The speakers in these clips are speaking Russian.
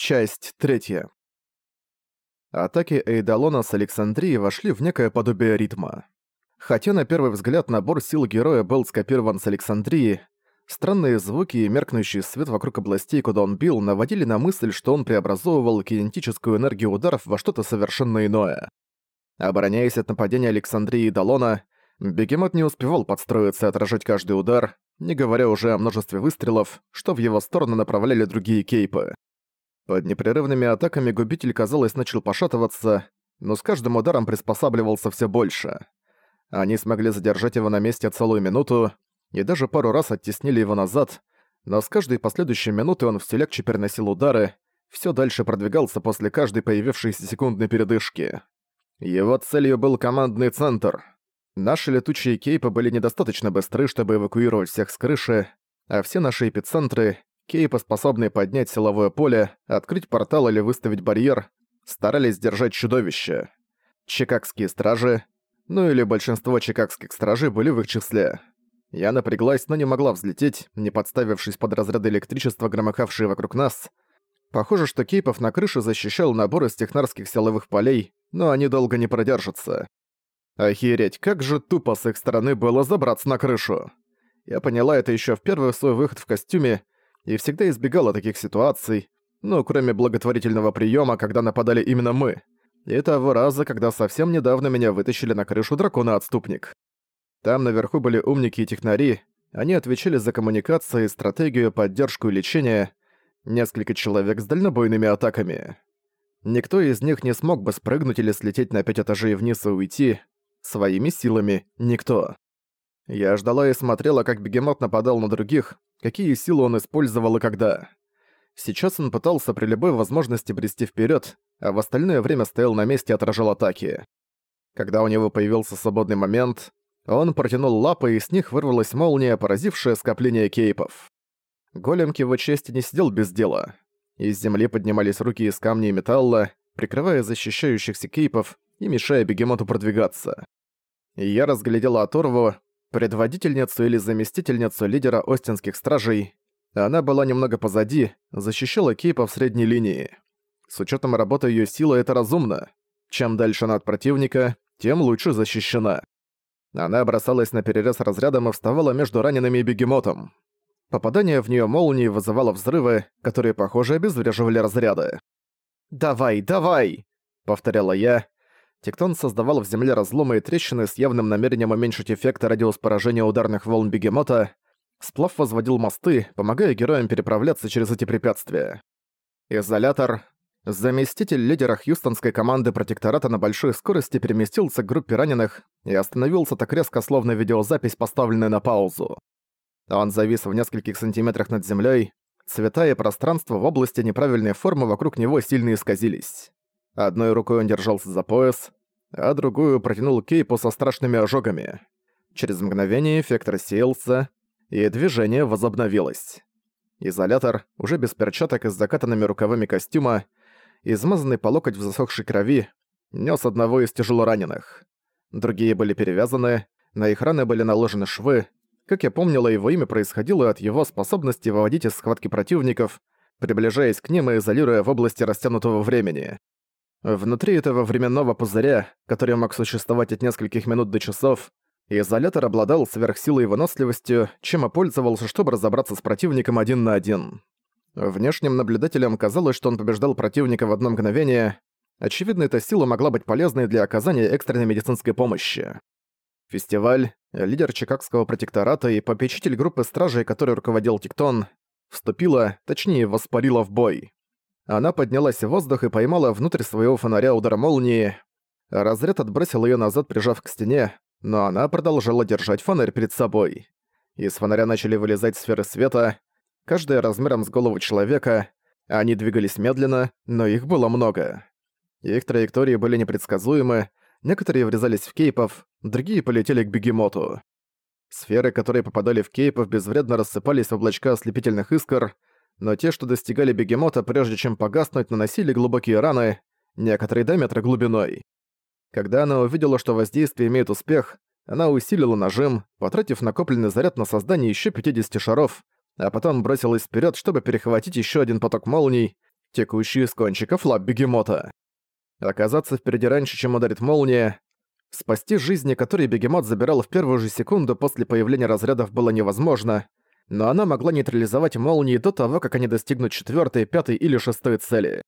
Часть третья. Атаки Эйдалона с Александрии вошли в некое подобие ритма. Хотя на первый взгляд набор сил героя был скопирован с Александрии, странные звуки и меркнущий свет вокруг областей, куда он бил, наводили на мысль, что он преобразовывал кинетическую энергию ударов во что-то совершенно иное. Обороняясь от нападения Александрии и Далона, Бегемот не успевал подстроиться и отражать каждый удар, не говоря уже о множестве выстрелов, что в его сторону направляли другие кейпы. Под непрерывными атаками губитель, казалось, начал пошатываться, но с каждым ударом приспосабливался все больше. Они смогли задержать его на месте целую минуту и даже пару раз оттеснили его назад, но с каждой последующей минуты он все легче переносил удары, все дальше продвигался после каждой появившейся секундной передышки. Его целью был командный центр. Наши летучие кейпы были недостаточно быстры, чтобы эвакуировать всех с крыши, а все наши эпицентры Кейпы, способные поднять силовое поле, открыть портал или выставить барьер, старались держать чудовище. Чикагские стражи, ну или большинство чикагских стражей были в их числе. Я напряглась, но не могла взлететь, не подставившись под разряды электричества, громыхавшие вокруг нас. Похоже, что Кейпов на крыше защищал набор из технарских силовых полей, но они долго не продержатся. Охереть, как же тупо с их стороны было забраться на крышу. Я поняла это еще в первый свой выход в костюме, и всегда избегала таких ситуаций, ну, кроме благотворительного приема, когда нападали именно мы, и того раза, когда совсем недавно меня вытащили на крышу дракона-отступник. Там наверху были умники и технари, они отвечали за коммуникации, стратегию, поддержку и лечение, несколько человек с дальнобойными атаками. Никто из них не смог бы спрыгнуть или слететь на пять этажей вниз и уйти. Своими силами никто. Я ждала и смотрела, как бегемот нападал на других, какие силы он использовал и когда. Сейчас он пытался при любой возможности брести вперед, а в остальное время стоял на месте и отражал атаки. Когда у него появился свободный момент, он протянул лапы, и с них вырвалась молния, поразившая скопление кейпов. Голем к его чести не сидел без дела. Из земли поднимались руки из камня и металла, прикрывая защищающихся кейпов и мешая бегемоту продвигаться. я разглядела оторву, предводительницу или заместительницу лидера Остинских стражей. Она была немного позади, защищала Кейпа в средней линии. С учетом работы ее силы это разумно. Чем дальше она от противника, тем лучше защищена. Она бросалась на перерез разрядом и вставала между ранеными и бегемотом. Попадание в нее молнии вызывало взрывы, которые, похоже, обезвреживали разряды. «Давай, давай!» — повторяла я, Тектон создавал в земле разломы и трещины с явным намерением уменьшить эффект радиус поражения ударных волн бегемота. Сплав возводил мосты, помогая героям переправляться через эти препятствия. Изолятор. Заместитель лидера хьюстонской команды протектората на большой скорости переместился к группе раненых и остановился так резко, словно видеозапись, поставленная на паузу. Он завис в нескольких сантиметрах над землей. Цвета и пространство в области неправильной формы вокруг него сильно исказились. Одной рукой он держался за пояс, а другую протянул кейпу со страшными ожогами. Через мгновение эффект рассеялся, и движение возобновилось. Изолятор, уже без перчаток и с закатанными рукавами костюма, измазанный по локоть в засохшей крови, нес одного из тяжелораненых. Другие были перевязаны, на их раны были наложены швы. Как я помнила, его имя происходило от его способности выводить из схватки противников, приближаясь к ним и изолируя в области растянутого времени. Внутри этого временного пузыря, который мог существовать от нескольких минут до часов, изолятор обладал сверхсилой и выносливостью, чем и пользовался, чтобы разобраться с противником один на один. Внешним наблюдателям казалось, что он побеждал противника в одно мгновение. Очевидно, эта сила могла быть полезной для оказания экстренной медицинской помощи. Фестиваль, лидер Чикагского протектората и попечитель группы стражей, который руководил Тиктон, вступила, точнее, воспарила в бой. Она поднялась в воздух и поймала внутрь своего фонаря удар молнии. Разряд отбросил её назад, прижав к стене, но она продолжала держать фонарь перед собой. Из фонаря начали вылезать сферы света, каждая размером с голову человека. Они двигались медленно, но их было много. Их траектории были непредсказуемы, некоторые врезались в кейпов, другие полетели к бегемоту. Сферы, которые попадали в кейпов, безвредно рассыпались в облачка ослепительных искр, но те, что достигали бегемота, прежде чем погаснуть, наносили глубокие раны, некоторые до метра глубиной. Когда она увидела, что воздействие имеет успех, она усилила нажим, потратив накопленный заряд на создание еще 50 шаров, а потом бросилась вперед, чтобы перехватить еще один поток молний. текущий из кончиков лап бегемота. Оказаться впереди раньше, чем ударит молния, спасти жизни, которые бегемот забирал в первую же секунду после появления разрядов, было невозможно, но она могла нейтрализовать молнии до того, как они достигнут четвертой, пятой или шестой цели.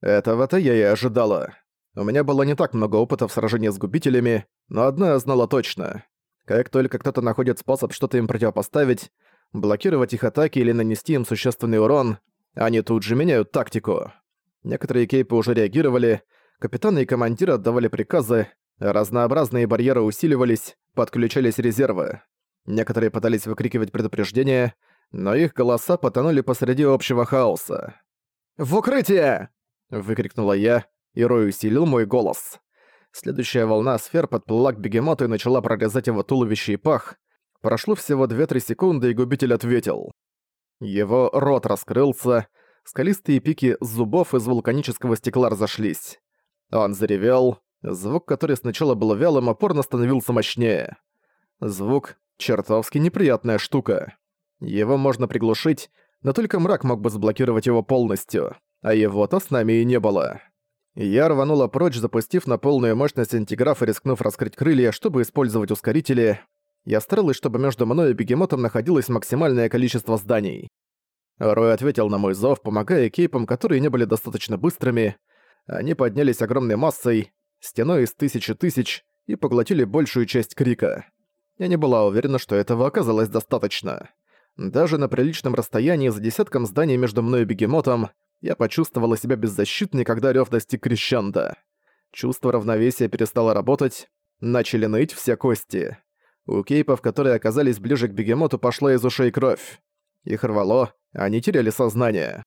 Этого-то я и ожидала. У меня было не так много опыта в сражении с губителями, но одно я знала точно. Как только кто-то находит способ что-то им противопоставить, блокировать их атаки или нанести им существенный урон, они тут же меняют тактику. Некоторые кейпы уже реагировали, капитаны и командиры отдавали приказы, разнообразные барьеры усиливались, подключались резервы. Некоторые пытались выкрикивать предупреждения, но их голоса потонули посреди общего хаоса. «В укрытие!» — выкрикнула я, и Рой усилил мой голос. Следующая волна сфер подплыла к бегемоту и начала прорезать его туловище и пах. Прошло всего 2-3 секунды, и губитель ответил. Его рот раскрылся, скалистые пики зубов из вулканического стекла разошлись. Он заревел, звук, который сначала был вялым, опорно становился мощнее. Звук — чертовски неприятная штука. Его можно приглушить, но только мрак мог бы заблокировать его полностью, а его-то с нами и не было. Я рванула прочь, запустив на полную мощность антиграф и рискнув раскрыть крылья, чтобы использовать ускорители. Я старалась, чтобы между мной и бегемотом находилось максимальное количество зданий. Рой ответил на мой зов, помогая кейпам, которые не были достаточно быстрыми. Они поднялись огромной массой, стеной из тысячи тысяч, и поглотили большую часть крика. Я не была уверена, что этого оказалось достаточно. Даже на приличном расстоянии за десятком зданий между мной и бегемотом я почувствовала себя беззащитной, когда рёв достиг крещенда. Чувство равновесия перестало работать, начали ныть все кости. У кейпов, которые оказались ближе к бегемоту, пошла из ушей кровь. Их рвало, они теряли сознание.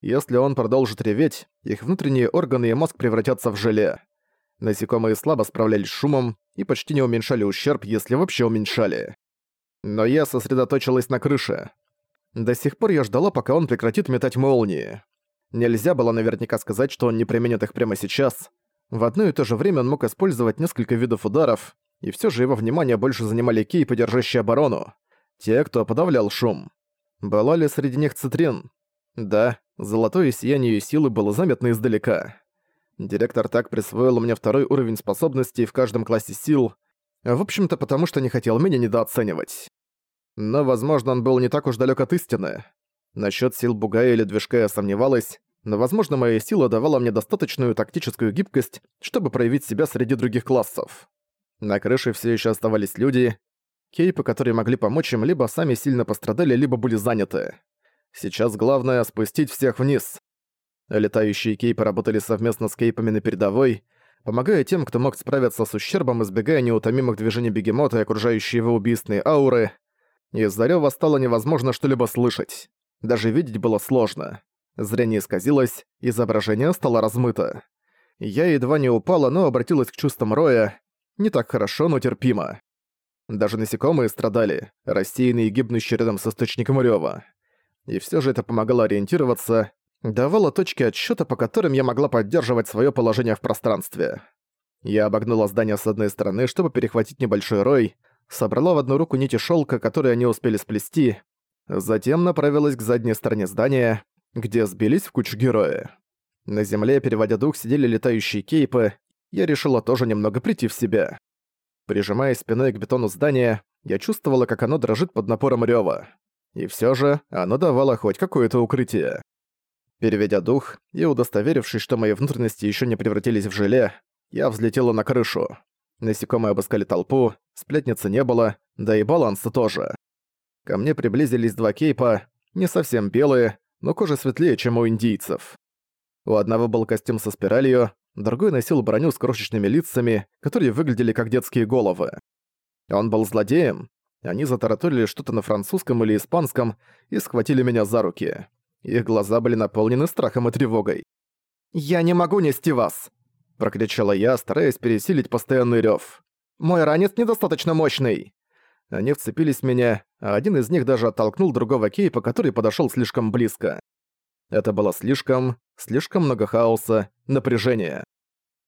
Если он продолжит реветь, их внутренние органы и мозг превратятся в желе. Насекомые слабо справлялись с шумом и почти не уменьшали ущерб, если вообще уменьшали. Но я сосредоточилась на крыше. До сих пор я ждала, пока он прекратит метать молнии. Нельзя было наверняка сказать, что он не применит их прямо сейчас. В одно и то же время он мог использовать несколько видов ударов, и все же его внимание больше занимали кейпы, держащие оборону. Те, кто подавлял шум. Была ли среди них цитрин? Да, золотое сияние силы было заметно издалека. Директор так присвоил мне второй уровень способностей в каждом классе сил, в общем-то потому, что не хотел меня недооценивать. Но, возможно, он был не так уж далек от истины. Насчет сил Бугая или Движка я сомневалась, но, возможно, моя сила давала мне достаточную тактическую гибкость, чтобы проявить себя среди других классов. На крыше все еще оставались люди. Кейпы, которые могли помочь им, либо сами сильно пострадали, либо были заняты. Сейчас главное — спустить всех вниз. Летающие кейпы работали совместно с кейпами на передовой, помогая тем, кто мог справиться с ущербом, избегая неутомимых движений бегемота и окружающей его убийственные ауры. Из-за рёва стало невозможно что-либо слышать. Даже видеть было сложно. Зрение исказилось, изображение стало размыто. Я едва не упала, но обратилась к чувствам Роя. Не так хорошо, но терпимо. Даже насекомые страдали, рассеянные и гибнущие рядом с источником рёва. И всё же это помогало ориентироваться, давало точки отсчёта, по которым я могла поддерживать своё положение в пространстве. Я обогнула здание с одной стороны, чтобы перехватить небольшой рой, собрала в одну руку нити шёлка, которые они успели сплести, Затем направилась к задней стороне здания, где сбились в кучу герои. На земле, переводя дух, сидели летающие кейпы, я решила тоже немного прийти в себя. Прижимая спиной к бетону здания, я чувствовала, как оно дрожит под напором рёва. И всё же оно давало хоть какое-то укрытие. Переведя дух и удостоверившись, что мои внутренности ещё не превратились в желе, я взлетела на крышу. Насекомые обыскали толпу, сплетницы не было, да и баланса тоже. Ко мне приблизились два кейпа, не совсем белые, но кожа светлее, чем у индийцев. У одного был костюм со спиралью, другой носил броню с крошечными лицами, которые выглядели как детские головы. Он был злодеем. Они затараторили что-то на французском или испанском и схватили меня за руки. Их глаза были наполнены страхом и тревогой. «Я не могу нести вас!» – прокричала я, стараясь пересилить постоянный рёв. «Мой ранец недостаточно мощный!» Они вцепились в меня, а один из них даже оттолкнул другого кейпа, который подошёл слишком близко. Это было слишком, слишком много хаоса, напряжения.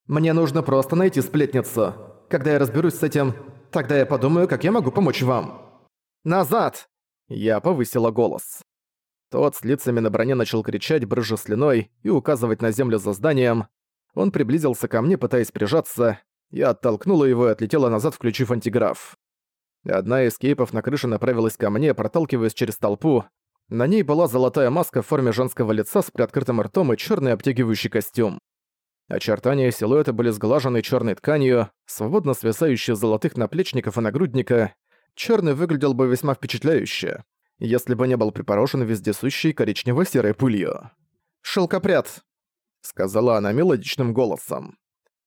«Мне нужно просто найти сплетницу. Когда я разберусь с этим, тогда я подумаю, как я могу помочь вам». «Назад!» Я повысила голос. Тот с лицами на броне начал кричать, брызжа слюной, и указывать на землю за зданием. Он приблизился ко мне, пытаясь прижаться. Я оттолкнула его и отлетела назад, включив антиграф. Одна из кейпов на крыше направилась ко мне, проталкиваясь через толпу. На ней была золотая маска в форме женского лица с приоткрытым ртом и черный обтягивающий костюм. Очертания силуэта были сглажены черной тканью, свободно свисающие золотых наплечников и нагрудника. Черный выглядел бы весьма впечатляюще если бы не был припорошен вездесущей коричнево-серой пылью. «Шелкопряд», — сказала она мелодичным голосом.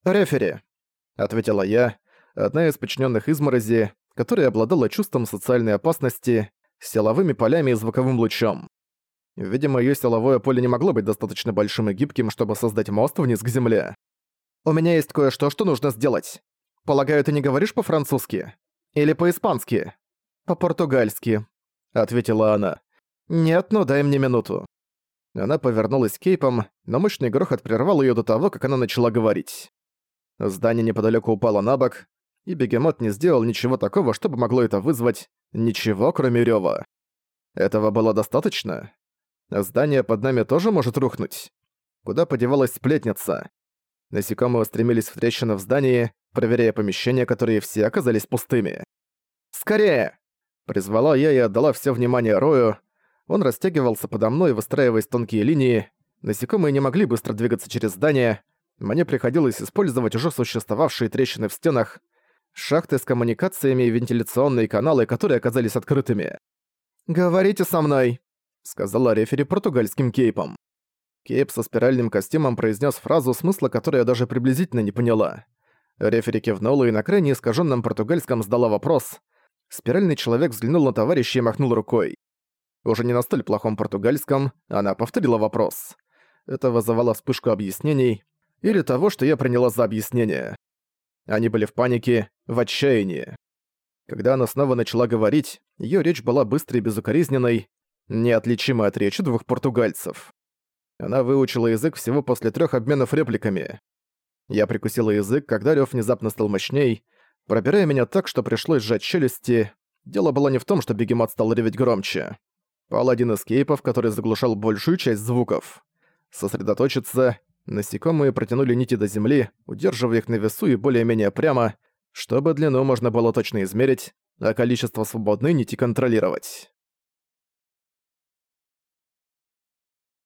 «Рефери», — ответила я, одна из подчиненных изморози, которая обладала чувством социальной опасности, силовыми полями и звуковым лучом. Видимо, её силовое поле не могло быть достаточно большим и гибким, чтобы создать мост вниз к земле. «У меня есть кое-что, что нужно сделать. Полагаю, ты не говоришь по-французски? Или по-испански?» «По-португальски», ответила она. «Нет, ну дай мне минуту». Она повернулась к кейпом, но мощный грохот прервал её до того, как она начала говорить. Здание неподалёку упало на бок, и бегемот не сделал ничего такого, чтобы могло это вызвать, ничего кроме рёва. Этого было достаточно? Здание под нами тоже может рухнуть? Куда подевалась сплетница? Насекомые устремились в трещины в здании, проверяя помещения, которые все оказались пустыми. «Скорее!» Призвала я и отдала все внимание Рою. Он растягивался подо мной, выстраиваясь тонкие линии. Насекомые не могли быстро двигаться через здание. Мне приходилось использовать уже существовавшие трещины в стенах, шахты с коммуникациями и вентиляционные каналы, которые оказались открытыми. «Говорите со мной», — сказала рефери португальским кейпом. Кейп со спиральным костюмом произнес фразу, смысла которой я даже приблизительно не поняла. Рефери кивнула и на крайне искаженном португальском задала вопрос — Спиральный человек взглянул на товарища и махнул рукой. Уже не на столь плохом португальском, она повторила вопрос. Это вызывало вспышку объяснений, или того, что я приняла за объяснение. Они были в панике, в отчаянии. Когда она снова начала говорить, её речь была быстрой и безукоризненной, неотличимой от речи двух португальцев. Она выучила язык всего после трёх обменов репликами. Я прикусила язык, когда рёв внезапно стал мощней, пробирая меня так, что пришлось сжать челюсти. Дело было не в том, что бегемот стал реветь громче. Пал один из кейпов, который заглушал большую часть звуков. Сосредоточиться, насекомые протянули нити до земли, удерживая их на весу и более-менее прямо, чтобы длину можно было точно измерить, а количество свободной нити контролировать.